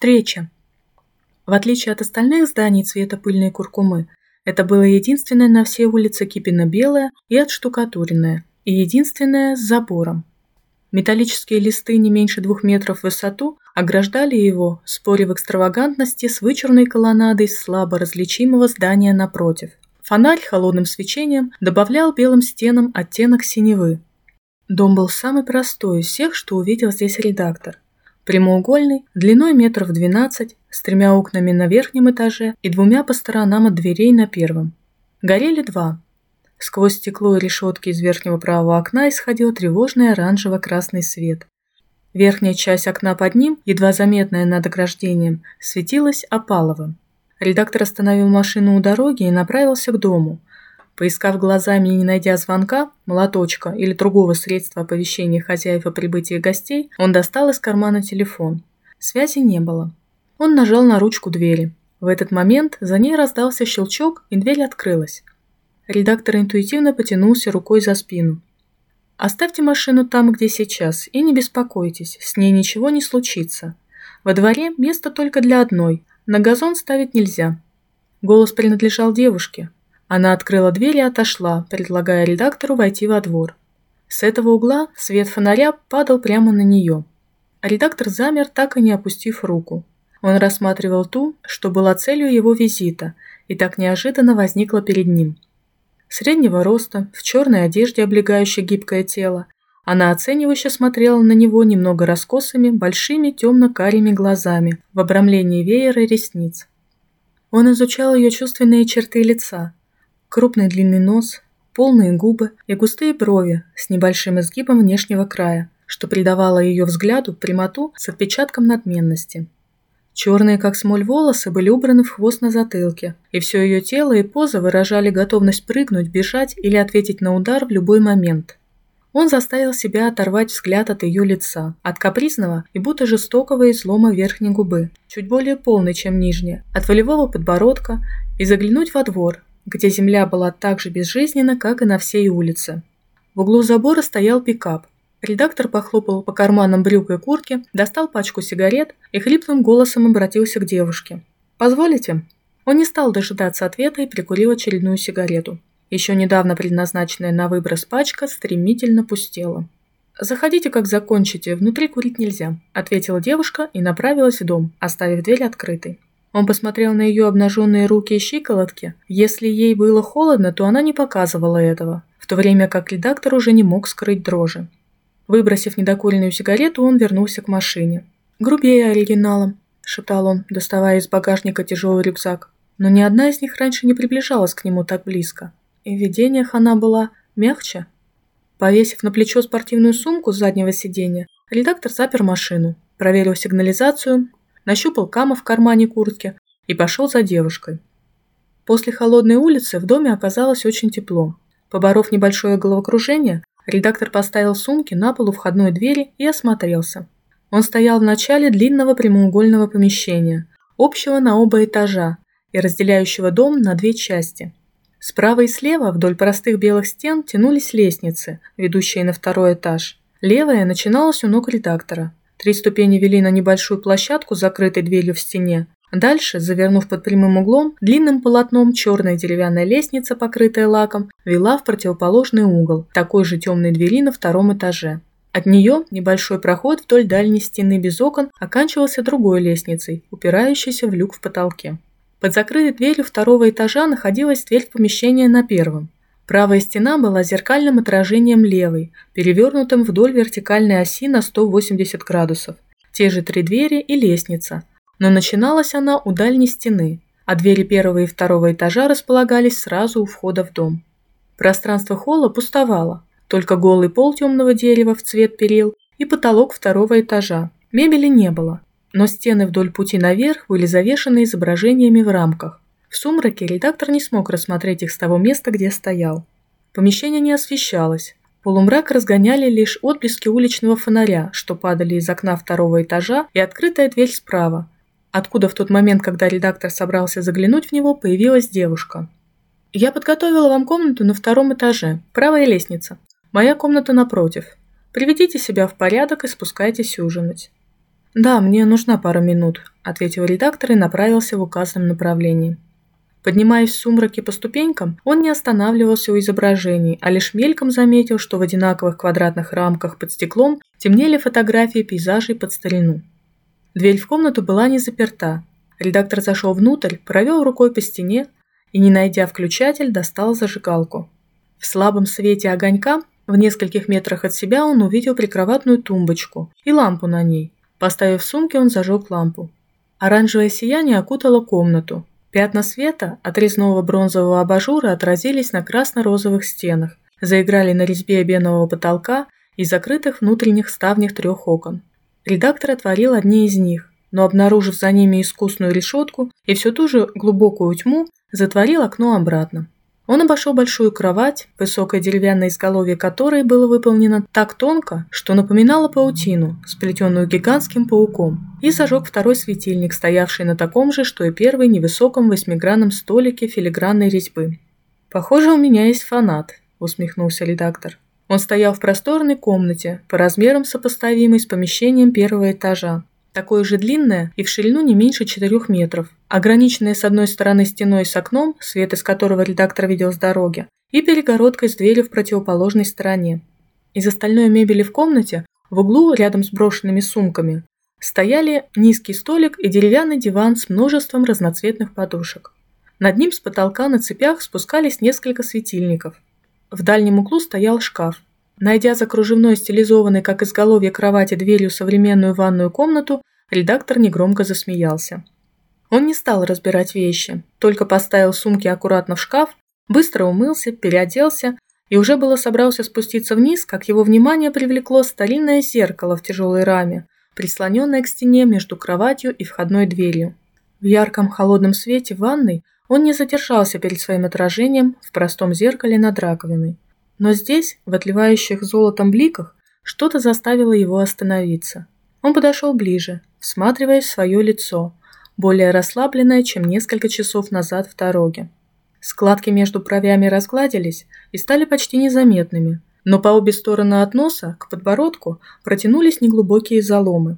Встреча. В отличие от остальных зданий цвета пыльной куркумы, это было единственное на всей улице кипенно-белое и отштукатуренное, и единственное с забором. Металлические листы не меньше двух метров в высоту ограждали его, споря в экстравагантности с вычурной колоннадой слабо различимого здания напротив. Фонарь холодным свечением добавлял белым стенам оттенок синевы. Дом был самый простой из всех, что увидел здесь редактор. Прямоугольный, длиной метров 12, с тремя окнами на верхнем этаже и двумя по сторонам от дверей на первом. Горели два. Сквозь стекло и решетки из верхнего правого окна исходил тревожный оранжево-красный свет. Верхняя часть окна под ним, едва заметная над ограждением, светилась опаловым. Редактор остановил машину у дороги и направился к дому. Поискав глазами и не найдя звонка, молоточка или другого средства оповещения хозяев о прибытии гостей, он достал из кармана телефон. Связи не было. Он нажал на ручку двери. В этот момент за ней раздался щелчок, и дверь открылась. Редактор интуитивно потянулся рукой за спину. «Оставьте машину там, где сейчас, и не беспокойтесь, с ней ничего не случится. Во дворе место только для одной, на газон ставить нельзя». Голос принадлежал девушке. Она открыла дверь и отошла, предлагая редактору войти во двор. С этого угла свет фонаря падал прямо на нее. Редактор замер, так и не опустив руку. Он рассматривал ту, что была целью его визита, и так неожиданно возникла перед ним – среднего роста, в черной одежде, облегающей гибкое тело. Она оценивающе смотрела на него немного раскосыми, большими темно-карими глазами в обрамлении веера и ресниц. Он изучал ее чувственные черты лица. Крупный длинный нос, полные губы и густые брови с небольшим изгибом внешнего края, что придавало ее взгляду прямоту с отпечатком надменности. Черные, как смоль, волосы были убраны в хвост на затылке, и все ее тело и поза выражали готовность прыгнуть, бежать или ответить на удар в любой момент. Он заставил себя оторвать взгляд от ее лица, от капризного и будто жестокого излома верхней губы, чуть более полной, чем нижняя, от волевого подбородка, и заглянуть во двор, где земля была так же безжизненна, как и на всей улице. В углу забора стоял пикап, Редактор похлопал по карманам брюк и куртки, достал пачку сигарет и хриплым голосом обратился к девушке. «Позволите?» Он не стал дожидаться ответа и прикурил очередную сигарету. Еще недавно предназначенная на выброс пачка стремительно пустела. «Заходите, как закончите, внутри курить нельзя», – ответила девушка и направилась в дом, оставив дверь открытой. Он посмотрел на ее обнаженные руки и щиколотки. Если ей было холодно, то она не показывала этого, в то время как редактор уже не мог скрыть дрожи. Выбросив недокуренную сигарету, он вернулся к машине. «Грубее оригиналом», – шептал он, доставая из багажника тяжелый рюкзак. Но ни одна из них раньше не приближалась к нему так близко. И в видениях она была мягче. Повесив на плечо спортивную сумку с заднего сиденья, редактор запер машину, проверил сигнализацию, нащупал кама в кармане куртки и пошел за девушкой. После холодной улицы в доме оказалось очень тепло. Поборов небольшое головокружение, Редактор поставил сумки на полу входной двери и осмотрелся. Он стоял в начале длинного прямоугольного помещения, общего на оба этажа и разделяющего дом на две части. Справа и слева вдоль простых белых стен тянулись лестницы, ведущие на второй этаж. Левая начиналась у ног редактора. Три ступени вели на небольшую площадку закрытой дверью в стене, Дальше, завернув под прямым углом, длинным полотном черная деревянная лестница, покрытая лаком, вела в противоположный угол, такой же темной двери на втором этаже. От нее небольшой проход вдоль дальней стены без окон оканчивался другой лестницей, упирающейся в люк в потолке. Под закрытой дверью второго этажа находилась дверь в помещение на первом. Правая стена была зеркальным отражением левой, перевернутым вдоль вертикальной оси на 180 градусов. Те же три двери и лестница, но начиналась она у дальней стены, а двери первого и второго этажа располагались сразу у входа в дом. Пространство холла пустовало, только голый пол темного дерева в цвет перил и потолок второго этажа. Мебели не было, но стены вдоль пути наверх были завешаны изображениями в рамках. В сумраке редактор не смог рассмотреть их с того места, где стоял. Помещение не освещалось. Полумрак разгоняли лишь отблески уличного фонаря, что падали из окна второго этажа, и открытая дверь справа, откуда в тот момент, когда редактор собрался заглянуть в него, появилась девушка. «Я подготовила вам комнату на втором этаже, правая лестница. Моя комната напротив. Приведите себя в порядок и спускайтесь ужинать». «Да, мне нужна пара минут», – ответил редактор и направился в указанном направлении. Поднимаясь в сумраке по ступенькам, он не останавливался у изображений, а лишь мельком заметил, что в одинаковых квадратных рамках под стеклом темнели фотографии пейзажей под старину. Дверь в комнату была не заперта. Редактор зашел внутрь, провел рукой по стене и, не найдя включатель, достал зажигалку. В слабом свете огонька в нескольких метрах от себя он увидел прикроватную тумбочку и лампу на ней. Поставив сумки, он зажег лампу. Оранжевое сияние окутало комнату, Пятна света от резного бронзового абажура отразились на красно-розовых стенах, заиграли на резьбе обенного потолка и закрытых внутренних ставнях трех окон. Редактор отворил одни из них, но, обнаружив за ними искусную решетку и всю ту же глубокую тьму, затворил окно обратно. Он обошел большую кровать, высокое деревянное изголовье которой было выполнено так тонко, что напоминало паутину, сплетенную гигантским пауком, и зажег второй светильник, стоявший на таком же, что и первый невысоком восьмигранном столике филигранной резьбы. «Похоже, у меня есть фанат», – усмехнулся редактор. Он стоял в просторной комнате, по размерам сопоставимой с помещением первого этажа, такое же длинное и в ширину не меньше 4 метров, ограниченное с одной стороны стеной с окном, свет из которого редактор видел с дороги, и перегородкой с дверью в противоположной стороне. Из остальной мебели в комнате, в углу рядом с брошенными сумками, стояли низкий столик и деревянный диван с множеством разноцветных подушек. Над ним с потолка на цепях спускались несколько светильников. В дальнем углу стоял шкаф, Найдя за кружевной стилизованной, как изголовье кровати, дверью современную ванную комнату, редактор негромко засмеялся. Он не стал разбирать вещи, только поставил сумки аккуратно в шкаф, быстро умылся, переоделся и уже было собрался спуститься вниз, как его внимание привлекло старинное зеркало в тяжелой раме, прислоненное к стене между кроватью и входной дверью. В ярком холодном свете ванной он не задержался перед своим отражением в простом зеркале над раковиной. Но здесь, в отливающих золотом бликах, что-то заставило его остановиться. Он подошел ближе, всматриваясь в свое лицо, более расслабленное, чем несколько часов назад в дороге. Складки между бровями разгладились и стали почти незаметными, но по обе стороны от носа, к подбородку, протянулись неглубокие заломы.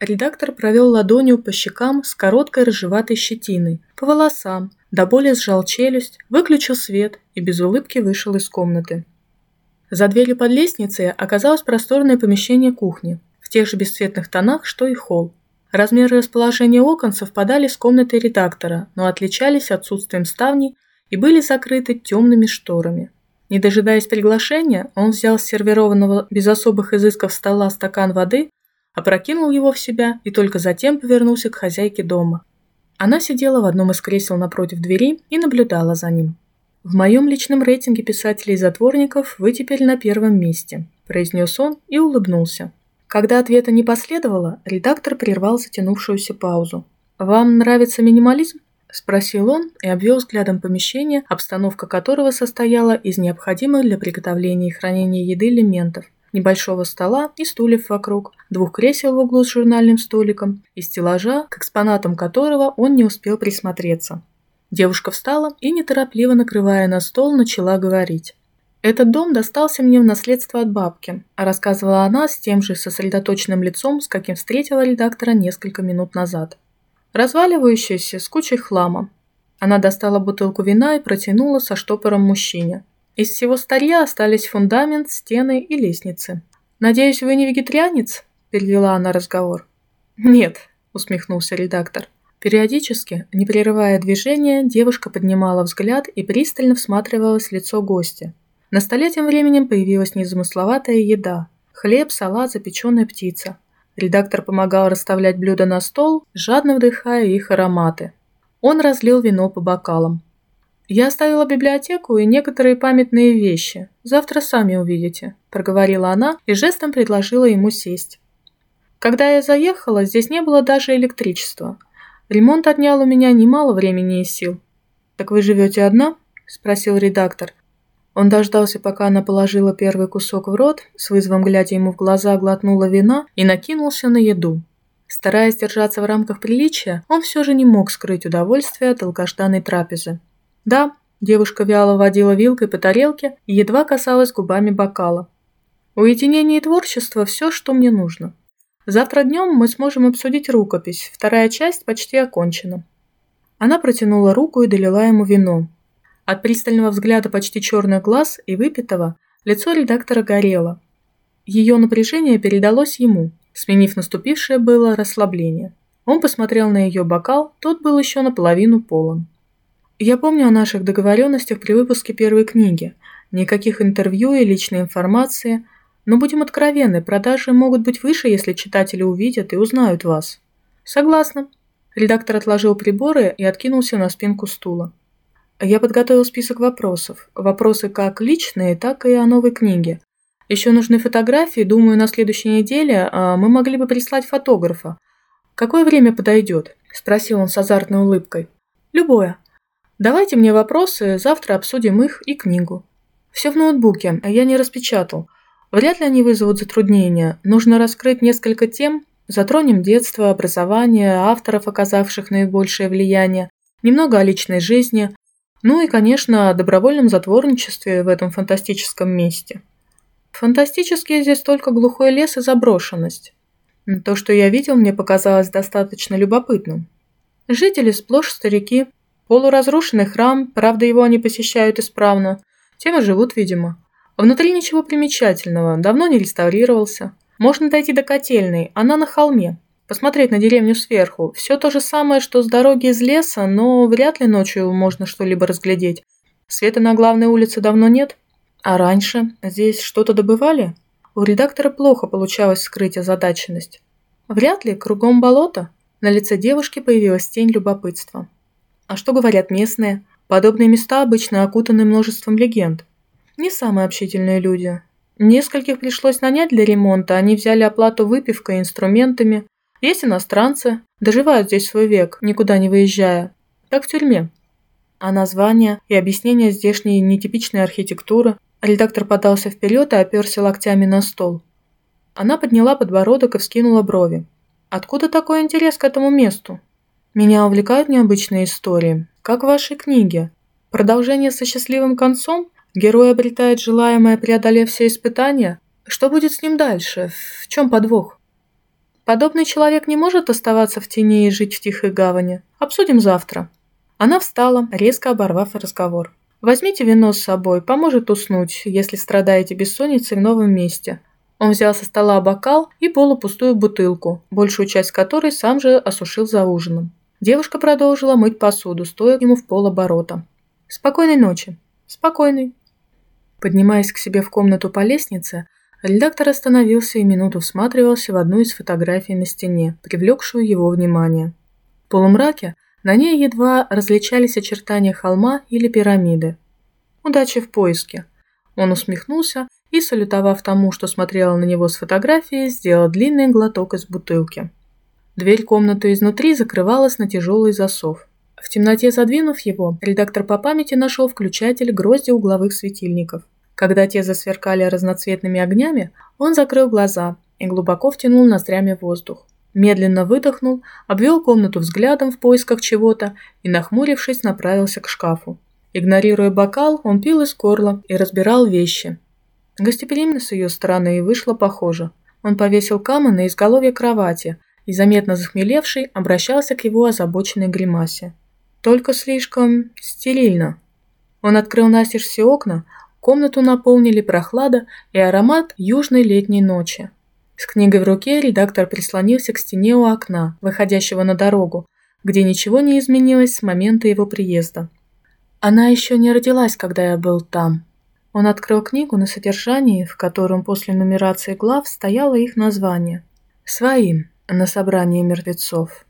Редактор провел ладонью по щекам с короткой рыжеватой щетиной, по волосам, до боли сжал челюсть, выключил свет и без улыбки вышел из комнаты. За дверью под лестницей оказалось просторное помещение кухни, в тех же бесцветных тонах, что и холл. Размеры расположения окон совпадали с комнатой редактора, но отличались отсутствием ставней и были закрыты темными шторами. Не дожидаясь приглашения, он взял с сервированного без особых изысков стола стакан воды, опрокинул его в себя и только затем повернулся к хозяйке дома. Она сидела в одном из кресел напротив двери и наблюдала за ним. «В моем личном рейтинге писателей-затворников вы теперь на первом месте», – произнес он и улыбнулся. Когда ответа не последовало, редактор прервал затянувшуюся паузу. «Вам нравится минимализм?» – спросил он и обвел взглядом помещение, обстановка которого состояла из необходимых для приготовления и хранения еды элементов – небольшого стола и стульев вокруг, двух кресел в углу с журнальным столиком и стеллажа, к экспонатам которого он не успел присмотреться. Девушка встала и, неторопливо накрывая на стол, начала говорить. «Этот дом достался мне в наследство от бабки», – рассказывала она с тем же сосредоточенным лицом, с каким встретила редактора несколько минут назад. Разваливающаяся, с кучей хлама. Она достала бутылку вина и протянула со штопором мужчине. Из всего старья остались фундамент, стены и лестницы. «Надеюсь, вы не вегетарианец?» – перевела она разговор. «Нет», – усмехнулся редактор. Периодически, не прерывая движения, девушка поднимала взгляд и пристально всматривалась в лицо гостя. На столе тем временем появилась незамысловатая еда – хлеб, салат, запеченная птица. Редактор помогал расставлять блюда на стол, жадно вдыхая их ароматы. Он разлил вино по бокалам. «Я оставила библиотеку и некоторые памятные вещи. Завтра сами увидите», – проговорила она и жестом предложила ему сесть. Когда я заехала, здесь не было даже электричества. Ремонт отнял у меня немало времени и сил. «Так вы живете одна?» – спросил редактор. Он дождался, пока она положила первый кусок в рот, с вызовом глядя ему в глаза, глотнула вина и накинулся на еду. Стараясь держаться в рамках приличия, он все же не мог скрыть удовольствие от долгожданной трапезы. «Да», – девушка вяло водила вилкой по тарелке и едва касалась губами бокала. «Уединение и творчество – все, что мне нужно. Завтра днем мы сможем обсудить рукопись, вторая часть почти окончена». Она протянула руку и долила ему вино. От пристального взгляда почти черных глаз и выпитого лицо редактора горело. Ее напряжение передалось ему, сменив наступившее было расслабление. Он посмотрел на ее бокал, тот был еще наполовину полон. «Я помню о наших договоренностях при выпуске первой книги. Никаких интервью и личной информации. Но будем откровенны, продажи могут быть выше, если читатели увидят и узнают вас». «Согласна». Редактор отложил приборы и откинулся на спинку стула. Я подготовил список вопросов. Вопросы как личные, так и о новой книге. Еще нужны фотографии, думаю, на следующей неделе а, мы могли бы прислать фотографа. «Какое время подойдет?» – спросил он с азартной улыбкой. «Любое. Давайте мне вопросы, завтра обсудим их и книгу». «Все в ноутбуке, а я не распечатал. Вряд ли они вызовут затруднения. Нужно раскрыть несколько тем, затронем детство, образование, авторов, оказавших наибольшее влияние, немного о личной жизни, ну и, конечно, о добровольном затворничестве в этом фантастическом месте. Фантастически здесь только глухой лес и заброшенность. То, что я видел, мне показалось достаточно любопытным. Жители сплошь старики, полуразрушенный храм, правда его они посещают исправно, тем и живут, видимо. Внутри ничего примечательного, давно не реставрировался. Можно дойти до котельной, она на холме. Посмотреть на деревню сверху. Все то же самое, что с дороги из леса, но вряд ли ночью можно что-либо разглядеть. Света на главной улице давно нет. А раньше здесь что-то добывали? У редактора плохо получалось скрыть озадаченность. Вряд ли, кругом болото. На лице девушки появилась тень любопытства. А что говорят местные? Подобные места обычно окутаны множеством легенд. Не самые общительные люди. Нескольких пришлось нанять для ремонта, они взяли оплату выпивкой и инструментами. Есть иностранцы, доживают здесь свой век, никуда не выезжая. Как в тюрьме. А названия и объяснения здешней нетипичной архитектуры Редактор подался вперед и оперся локтями на стол. Она подняла подбородок и вскинула брови. «Откуда такой интерес к этому месту? Меня увлекают необычные истории, как в вашей книге. Продолжение со счастливым концом? Герой обретает желаемое, преодолев все испытания? Что будет с ним дальше? В чем подвох?» Подобный человек не может оставаться в тени и жить в тихой гавани. Обсудим завтра. Она встала, резко оборвав разговор. Возьмите вино с собой, поможет уснуть, если страдаете бессонницей в новом месте. Он взял со стола бокал и полупустую бутылку, большую часть которой сам же осушил за ужином. Девушка продолжила мыть посуду, стоя ему в полоборота. «Спокойной ночи». «Спокойной». Поднимаясь к себе в комнату по лестнице, редактор остановился и минуту всматривался в одну из фотографий на стене, привлекшую его внимание. В полумраке на ней едва различались очертания холма или пирамиды. Удачи в поиске. Он усмехнулся и, салютовав тому, что смотрела на него с фотографии, сделал длинный глоток из бутылки. Дверь комнаты изнутри закрывалась на тяжелый засов. В темноте задвинув его, редактор по памяти нашел включатель грозди угловых светильников. Когда те засверкали разноцветными огнями, он закрыл глаза и глубоко втянул ноздрями воздух. Медленно выдохнул, обвел комнату взглядом в поисках чего-то и, нахмурившись, направился к шкафу. Игнорируя бокал, он пил из горла и разбирал вещи. Гостеприимно с ее стороны и вышло похоже. Он повесил камы на изголовье кровати и, заметно захмелевший, обращался к его озабоченной гримасе. Только слишком стерильно. Он открыл настежь все окна, комнату наполнили прохлада и аромат южной летней ночи. С книгой в руке редактор прислонился к стене у окна, выходящего на дорогу, где ничего не изменилось с момента его приезда. Она еще не родилась, когда я был там. Он открыл книгу на содержании, в котором после нумерации глав стояло их название. Своим, на собрании мертвецов.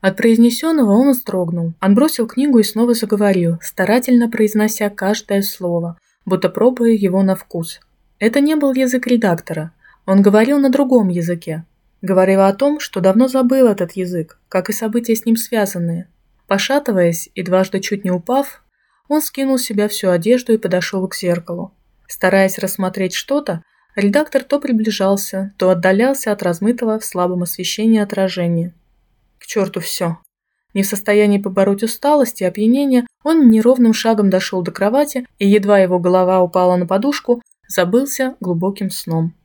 От произнесенного он вздрогнул, отбросил книгу и снова заговорил, старательно произнося каждое слово, будто пробуя его на вкус. Это не был язык редактора, он говорил на другом языке. Говорил о том, что давно забыл этот язык, как и события с ним связанные. Пошатываясь и дважды чуть не упав, он скинул с себя всю одежду и подошел к зеркалу. Стараясь рассмотреть что-то, редактор то приближался, то отдалялся от размытого в слабом освещении отражения. К черту все. Не в состоянии побороть усталость и опьянение, он неровным шагом дошел до кровати и, едва его голова упала на подушку, забылся глубоким сном.